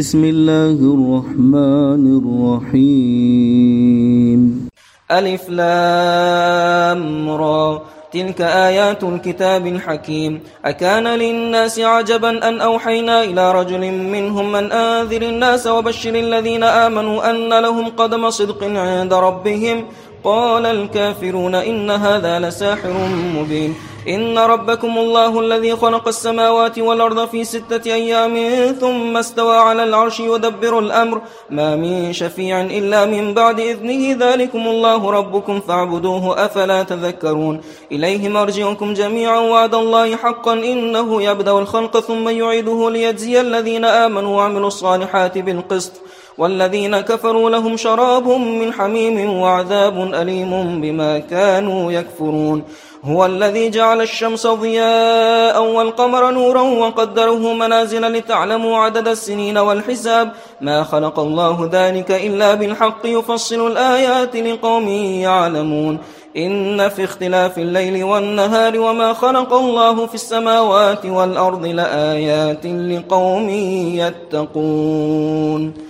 بسم الله الرحمن الرحيم. ألف لام را. تلك آيات الكتاب الحكيم. أكان للناس عجبا أن أوحينا إلى رجل منهم من أنذر الناس وبشر الذين آمنوا أن لهم قدم صدق عند ربهم. قال الكافرون إن هذا لساحر مبين. إن ربكم الله الذي خلق السماوات والأرض في ستة أيام ثم استوى على العرش يدبر الأمر. ما من شفيع إلا من بعد إذنه. ذلكم الله ربكم فاعبدوه أفلا تذكرون. إليه مرجعكم جميعا. وعد الله حقا. إنه يبدأ الخلق ثم يعيده ليجزي الذين آمنوا وعملوا الصالحات بالقسط. والذين كفروا لهم شراب من حميم وعذاب أليم بما كانوا يكفرون. هو الذي جعل الشمس ضياء والقمر نورا وقدره منازل لتعلموا عدد السنين والحساب. ما خلق الله ذلك إلا بالحق يفصل الآيات لقوم يعلمون. إن في اختلاف الليل والنهار وما خلق الله في السماوات والأرض لآيات لقوم يتقون.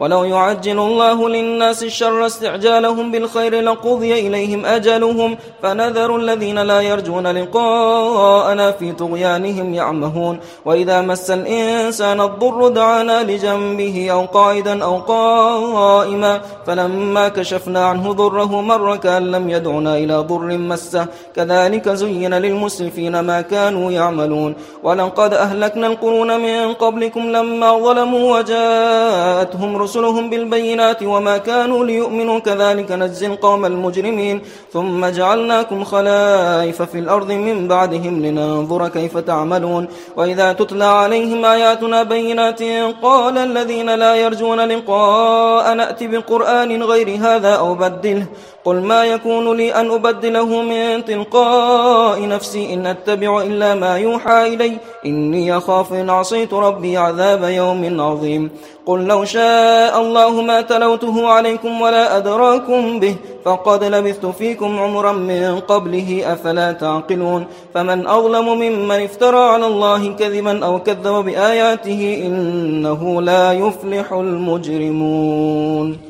ولو يعجل الله للناس الشر استعجالهم بالخير لقضي إليهم أجلهم فنذر الذين لا يرجون لقاءنا في طغيانهم يعمهون وإذا مس الإنسان الضر دعانا لجنبه أو قائدا أو قائما فلما كشفنا عنه ضره مر كأن لم يدعنا إلى ضر مسه كذلك زين للمسرفين ما كانوا يعملون ولقد أهلكنا القرون من قبلكم لما ظلموا وجاءتهم رسلهم بالبينات وما كانوا ليؤمنوا كذلك نجزي القوم المجرمين. ثم جعلناكم خلائف في الأرض من بعدهم لننظر كيف تعملون. وإذا تتلى عليهم آياتنا بينات قال الذين لا يرجون لقاء نأتي بقرآن غير هذا أو بدله. قل ما يكون لي أن أبدله من تلقاء نفسي إن أتبع إلا ما يوحى إلي. إني أخاف إن عصيت ربي عذاب يوم عظيم. قل لو شاء الله ما تلوته عليكم ولا أدراكم به فقد لبثت فيكم عمرا من قبله أفلا تعقلون. فمن أظلم ممن افترى على الله كذبا أو كذب بآياته إنه لا يفلح المجرمون.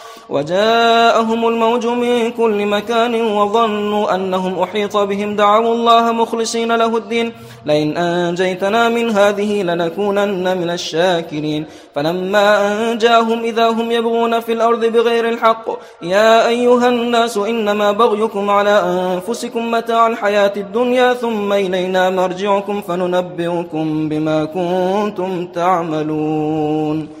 وجاءهم الموج من كل مكان وظنوا أنهم أحيط بهم. دعوا الله مخلصين له الدين. لئن أنجيتنا من هذه لنكونن من الشاكرين. فلما أنجاهم إذا هم يبغون في الأرض بغير الحق يا أيها الناس إنما بغيكم على أنفسكم متاع الحياة الدنيا ثم إلينا مرجعكم فننبئكم بما كنتم تعملون.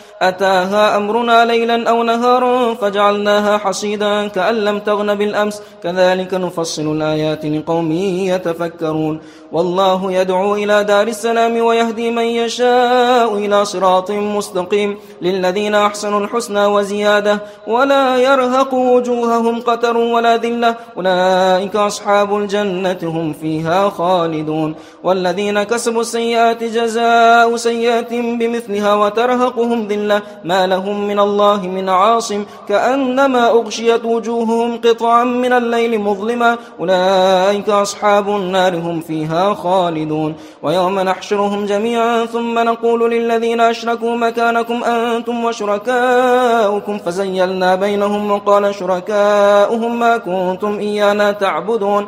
أتاها أمرنا ليلا أو نهارا فجعلناها حصيدا كأن لم تغن بالأمس. كذلك نفصل الآيات لقوم يتفكرون. والله يدعو إلى دار السلام ويهدي من يشاء إلى صراط مستقيم. للذين أحسنوا الحسنى وزيادة ولا يرهق وجوههم قتر ولا ذلة. أولئك أصحاب الجنة هم فيها خالدون. والذين كسبوا السيئات جزاء سيئات بمثلها وترهقهم ذلة. ما لهم من الله من عاصم كأنما أغشيت وجوههم قطعا من الليل مظلما أولئك أصحاب النار هم فيها خالدون. ويوم نحشرهم جميعا ثم نقول للذين أشركوا مكانكم أنتم وشركاؤكم فزيلنا بينهم وقال شركاؤهم ما كنتم إيانا تعبدون.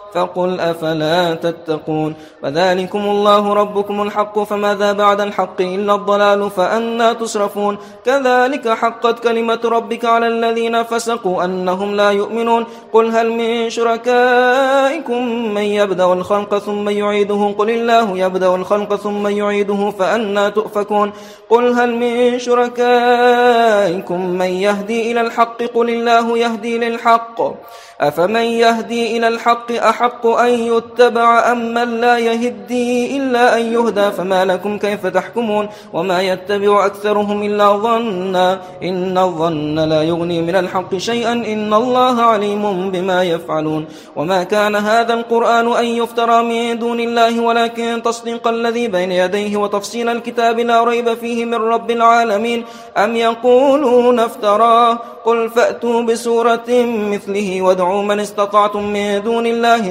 فقل أفلا تتقون فذلكم الله ربكم الحق فماذا بعد الحق إلا الضلال فأنا تصرفون كذلك حقت كلمة ربك على الذين فسقوا أنهم لا يؤمنون قل هل من شركائكم من يبدأ الخلق ثم يعيده قل الله يبدأ الخلق ثم يعيده فأنا تؤفكون قل هل من شركائكم من يهدي إلى الحق قل الله يهدي للحق أفمن يهدي إلى الحق أحق أن يتبع أم من لا يهدي إلا أن يهدى فما لكم كيف تحكمون؟ وما يتبع أكثرهم إلا ظنا إن الظن لا يغني من الحق شيئا إن الله عليم بما يفعلون. وما كان هذا القرآن أن يفترى من دون الله ولكن تصديق الذي بين يديه وتفصيل الكتاب لا ريب فيه من رب العالمين. أم يقولون افتراه قل فأتوا بسورة مثله وادعوا من استطعتم من دون الله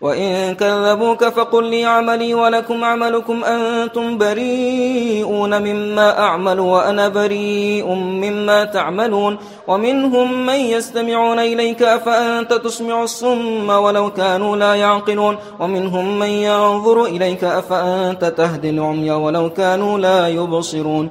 وإن كذبوك فقل لي عملي ولكم عملكم أنتم بريئون مما أعمل وأنا بريء مما تعملون ومنهم من يستمعون إليك أفأنت تسمع الصم ولو كانوا لا يعقلون ومنهم من ينظر إليك أفأنت تهدي العمي ولو كانوا لا يبصرون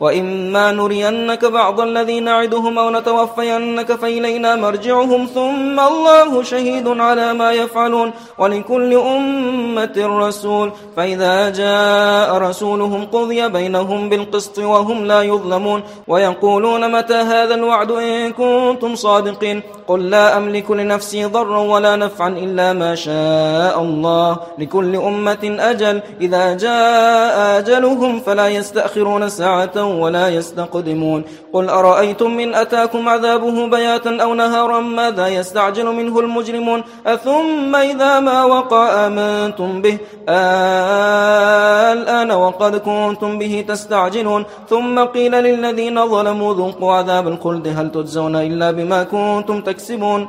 وإما نرينك بعض الذي نعدهم أو نتوفينك فإلينا مرجعهم ثم الله شهيد على ما يفعلون ولكل أمة رسول فإذا جاء رسولهم قضي بينهم بالقسط وهم لا يظلمون ويقولون متى هذا الوعد إن كنتم صادقين قل لا أملك لنفسي ضرا ولا نفعا إلا ما شاء الله لكل أمة أجل إذا جاء أجلهم فلا يستأخرون ساعة ولا يستقدمون قل أرأيتم من أتاكم عذابه بياتا أو نهارا ماذا يستعجل منه المجرمون أثم إذا ما وقع آمنتم به الآن وقد كنتم به تستعجلون ثم قيل للذين ظلموا ذوقوا عذاب الخلد هل تجزون إلا بما كنتم تكسبون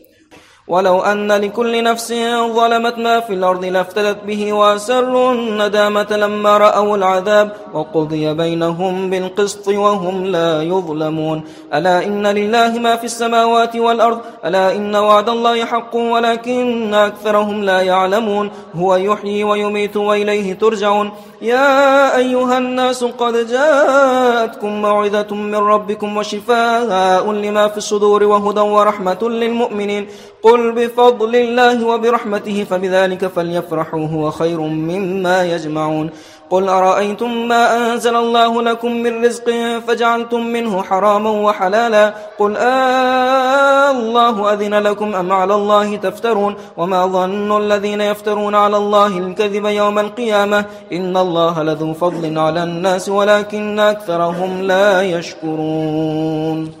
ولو أن لكل نفس ظلمت ما في الأرض لافتدت به وأسروا الندامة لما رأوا العذاب وقضي بينهم بالقسط وهم لا يظلمون. ألا إن لله ما في السماوات والأرض؟ ألا إن وعد الله حق ولكن أكثرهم لا يعلمون. هو يحيي ويميت وإليه ترجعون. يا أيها الناس قد جاءتكم موعظة من ربكم وشفاء لما في الصدور وهدى ورحمة للمؤمنين. قل بفضل الله وبرحمته فبذلك فليفرحوا هو خير مما يجمعون. قل أرأيتم ما أنزل الله لكم من رزق فجعلتم منه حراما وحلالا؟ قل آه الله أذن لكم أم على الله تفترون؟ وما ظن الذين يفترون على الله الكذب يوم القيامة؟ إن الله لذو فضل على الناس ولكن أكثرهم لا يشكرون.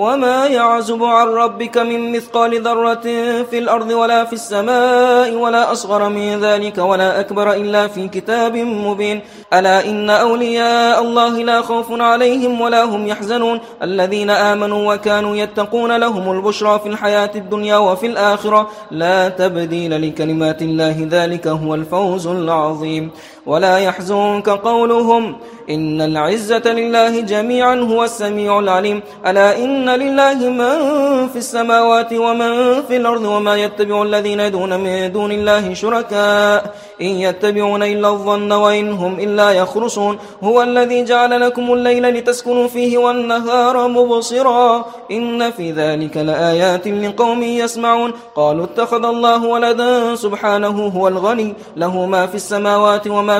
وما يعزب عن ربك من مثقال ذرة في الأرض ولا في السماء ولا أصغر من ذلك ولا أكبر إلا في كتاب مبين ألا إن أولياء الله لا خوف عليهم ولا هم يحزنون الذين آمنوا وكانوا يتقون لهم البشرى في الحياة الدنيا وفي الآخرة لا تبديل لكلمات الله ذلك هو الفوز العظيم ولا يحزنك قولهم. إن العزة لله جميعا هو السميع العليم. ألا إن لله من في السماوات ومن في الأرض وما يتبع الذين يدون من دون الله شركاء. إن يتبعون إلا الظن وإن هم إلا يخرصون. هو الذي جعل لكم الليل لتسكنوا فيه والنهار مبصرا. إن في ذلك لآيات لقوم يسمعون. قالوا اتخذ الله ولدا سبحانه هو الغني. له ما في السماوات وما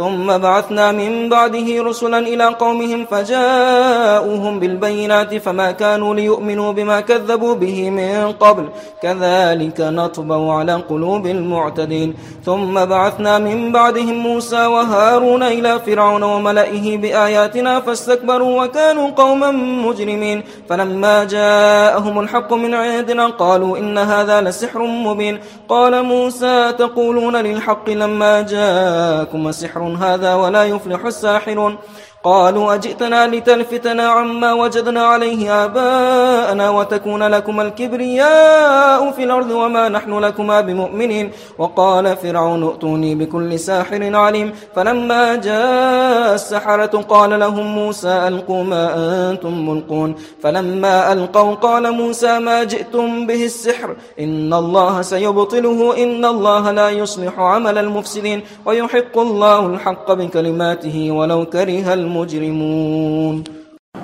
ثم بعثنا من بعده رسلا إلى قومهم فجاءوهم بالبينات فما كانوا ليؤمنوا بما كذبوا به من قبل. كذلك نطبع على قلوب المعتدين. ثم بعثنا من بعدهم موسى وهارون إلى فرعون وملئه بآياتنا فاستكبروا وكانوا قوما مجرمين. فلما جاءهم الحق من عندنا قالوا إن هذا لسحر مبين. قال موسى تقولون للحق لما جاءكم سحر هذا ولا يفلح الساحرون. قالوا أجئتنا لتلفتنا عما وجدنا عليه آباءنا وتكون لكما الكبرياء في الأرض وما نحن لكما بمؤمنين. وقال فرعون ائتوني بكل ساحر عليم. فلما جاء السحرة قال لهم موسى ألقوا ما أنتم ملقون. فلما ألقوا قال موسى ما جئتم به السحر. إن الله سيبطله إن الله لا يصلح عمل المفسدين. ويحق الله الحق بكلماته ولو كره المفسدين المجرمون.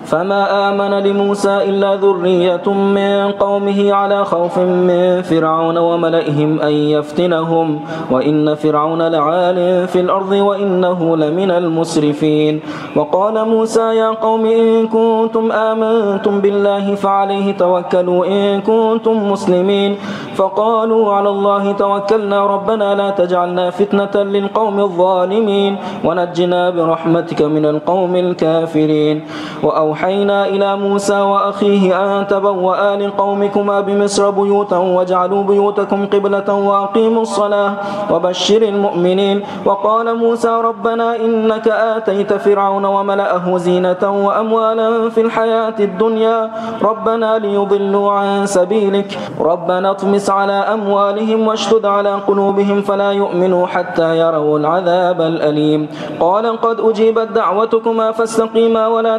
فما آمن لموسى إلا ذرية من قومه على خوف من فرعون وملئهم أن يفتنهم وإن فرعون لعال في الأرض وإنه لمن المسرفين. وقال موسى يا قوم إن كنتم آمنتم بالله فعليه توكلوا إن كنتم مسلمين. فقالوا على الله توكلنا ربنا لا تجعلنا فتنة للقوم الظالمين ونجنا برحمتك من القوم الكافرين. وأوحينا إلى موسى وأخيه أن تبوأ لقومكما بمصر بيوتا واجعلوا بيوتكم قبلة وأقيموا الصلاة وبشر المؤمنين. وقال موسى ربنا إنك آتيت فرعون وملأه زينة وأموالا في الحياة الدنيا. ربنا ليضلوا عن سبيلك. ربنا اطمس على أموالهم واشتد على قلوبهم فلا يؤمنوا حتى يروا العذاب الأليم. قال قد أجيبت دعوتكما فاستقيما ولا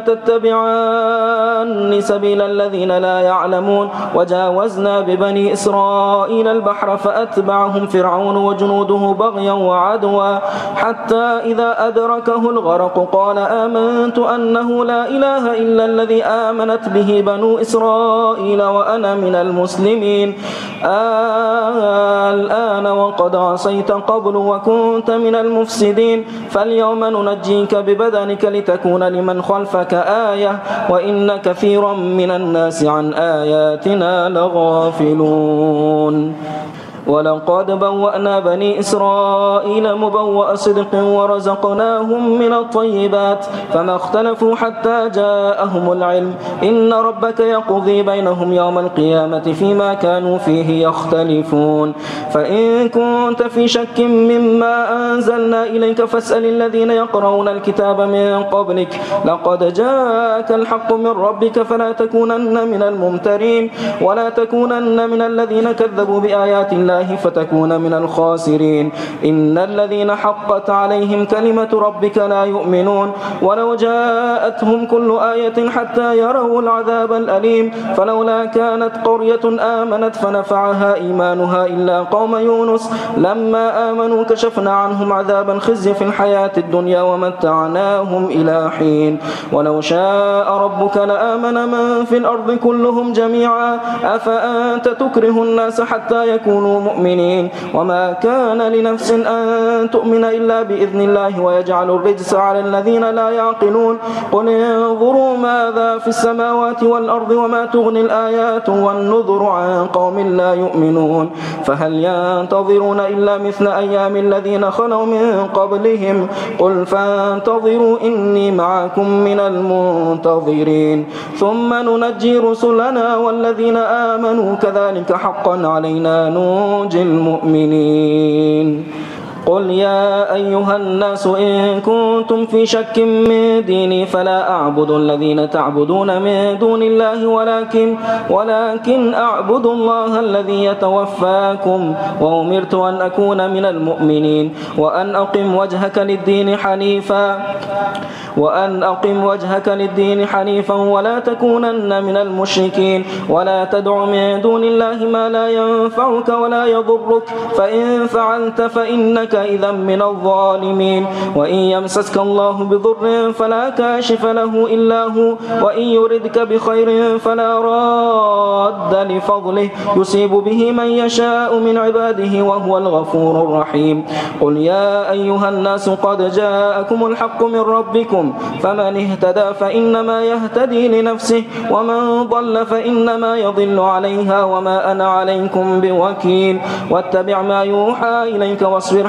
تتبعان سبيل الذين لا يعلمون وجاوزنا ببني إسرائيل البحر فأتبعهم فرعون وجنوده بغيا وعدوا حتى إذا أدركه الغرق قال آمنت أنه لا إله إلا الذي آمنت به بنو إسرائيل وأنا من المسلمين. الآن وقد عصيت قبل وكنت من المفسدين. فاليوم ننجيك ببدنك لتكون لمن خلفك آية. وإن كثيرا من الناس عن آياتنا لغافلون. ولقد بوأنا بني إسرائيل مبوأ صدق ورزقناهم من الطيبات فما اختلفوا حتى جاءهم العلم. إن ربك يقضي بينهم يوم القيامة فيما كانوا فيه يختلفون. فإن كنت في شك مما أنزلنا إليك فاسأل الذين يقرؤون الكتاب من قبلك. لقد جاءك الحق من ربك فلا تكونن من الممترين. ولا تكونن من الذين كذبوا بآيات الله فتكون من الخاسرين. إن الذين حقت عليهم كلمة ربك لا يؤمنون. ولو جاءتهم كل آية حتى يروا العذاب الأليم. فلولا كانت قرية آمنت فنفعها إيمانها إلا قوم يونس. لما آمنوا كشفنا عنهم عذاب الخزي في الحياة الدنيا ومتعناهم إلى حين. ولو شاء ربك لآمن من في الأرض كلهم جميعا. أفأنت تكره الناس حتى يكونوا مؤمنين وما كان لنفس أن تؤمن إلا بإذن الله ويجعل الرجس على الذين لا يعقلون. قل انظروا ماذا في السماوات والأرض وما تغني الآيات والنذر عن قوم لا يؤمنون. فهل ينتظرون إلا مثل أيام الذين خلوا من قبلهم؟ قل فانتظروا إني معكم من المنتظرين. ثم ننجي رسلنا والذين آمنوا. كذلك حقا علينا نوجي المؤمنين. قل يا أيها الناس إن كنتم في شك من ديني فلا أعبد الذين تعبدون من دون الله ولكن ولكن أعبد الله الذي يتوفاكم وأمرت أن أكون من المؤمنين وأن أقم وجهك للدين حنيفا وأن أقم وجهك للدين حنيفا ولا تكونن من المشركين ولا تدع من دون الله ما لا ينفعك ولا يضرك فإن فعلت فإنك إذا من الظالمين. وإن يمسسك الله بضر فلا كاشف له إلا هو. وإن يردك بخير فلا راد لفضله. يصيب به من يشاء من عباده وهو الغفور الرحيم. قل يا أيها الناس قد جاءكم الحق من ربكم. فمن اهتدى فإنما يهتدي لنفسه. ومن ضل فإنما يضل عليها. وما أنا عليكم بوكيل. واتبع ما يوحى إليك واصبر